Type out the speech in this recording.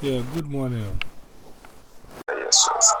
Yeah, good morning. Yes, yes.